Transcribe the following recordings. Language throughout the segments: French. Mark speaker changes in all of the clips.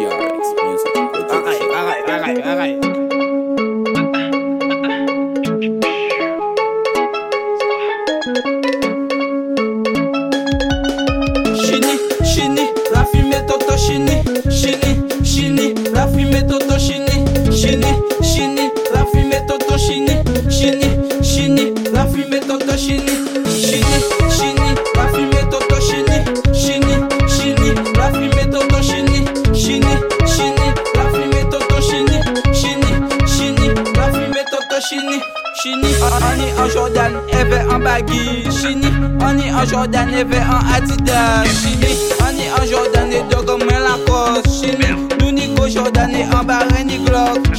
Speaker 1: DRX Music.
Speaker 2: Chini, chini, la fumée toto chini, chini, chini, la fumée toto chini, chini, chini, la fumée toto chini, chini, chini, la fumée toto chini, chini, chini. Chini, on est en Jordan, Eve en baggy. Chini, on est en Jordan, Eve en Adidas. Chini, on est en Jordan et de comme la cause. Chini, nous Nico Jordan et en barre ni Glock.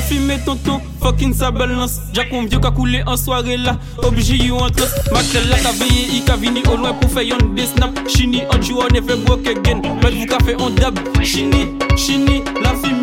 Speaker 2: La fumée
Speaker 3: tonton, fucking sa balance. Jack mon vieux qu'a coulé en soirée là. Obligé you en trans Mactel la qu'a veillé, il qu'a vini au loin pour faire yon des snap Chini, on joue, on fait broke again. Mais vous fait on dab. Chini, chini, la fumée